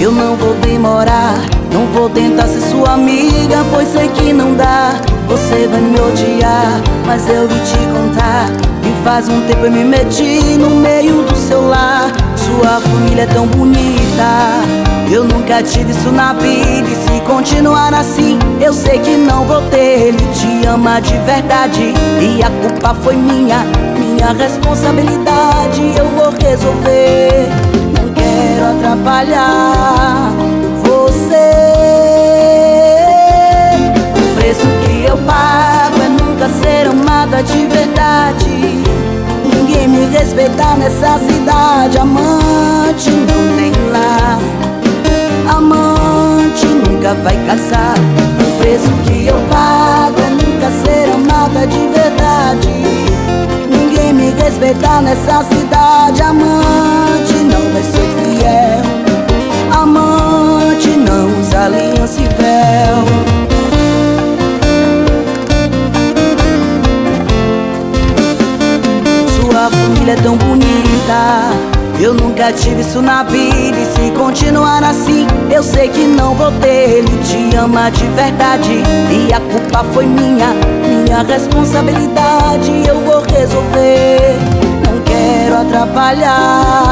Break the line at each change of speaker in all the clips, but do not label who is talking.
Eu não vou demorar, não vou tentar ser sua amiga, pois sei que não dá. Você vai me odiar, mas eu vim te contar. E faz um tempo eu me meti no meio do seu lar. Sua família é tão bonita. Eu nunca tive isso na vida E se continuar assim Eu sei que não vou ter Ele te ama de verdade E a culpa foi minha Minha responsabilidade Eu vou resolver atrapalhar Você O preço que eu pago É nunca ser amada de verdade. Ninguém me respeitar nessa cidade. Amante não tem lá. Amante nunca vai casar. O preço que eu pago é nunca ser amada de verdade. Ninguém me respeitar nessa cidade. Amante família é tão bonita. Eu nunca tive isso na vida e se continuar assim Eu sei que não vou ter. Ele te ama de verdade E a culpa foi minha, minha responsabilidade. Eu vou resolver, não quero atrapalhar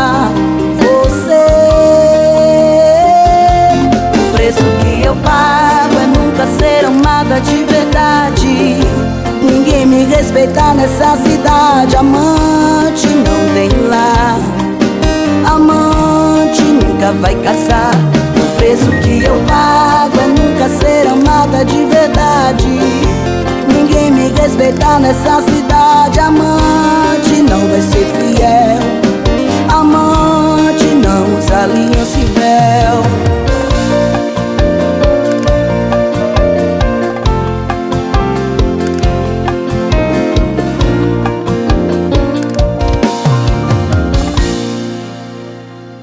respeitar nessa cidade Amante não tem lá. Amante nunca vai caçar. O preço que eu pago é nunca ser amada de verdade. Ninguém me respeitar nessa cidade Amante não vai ser fiel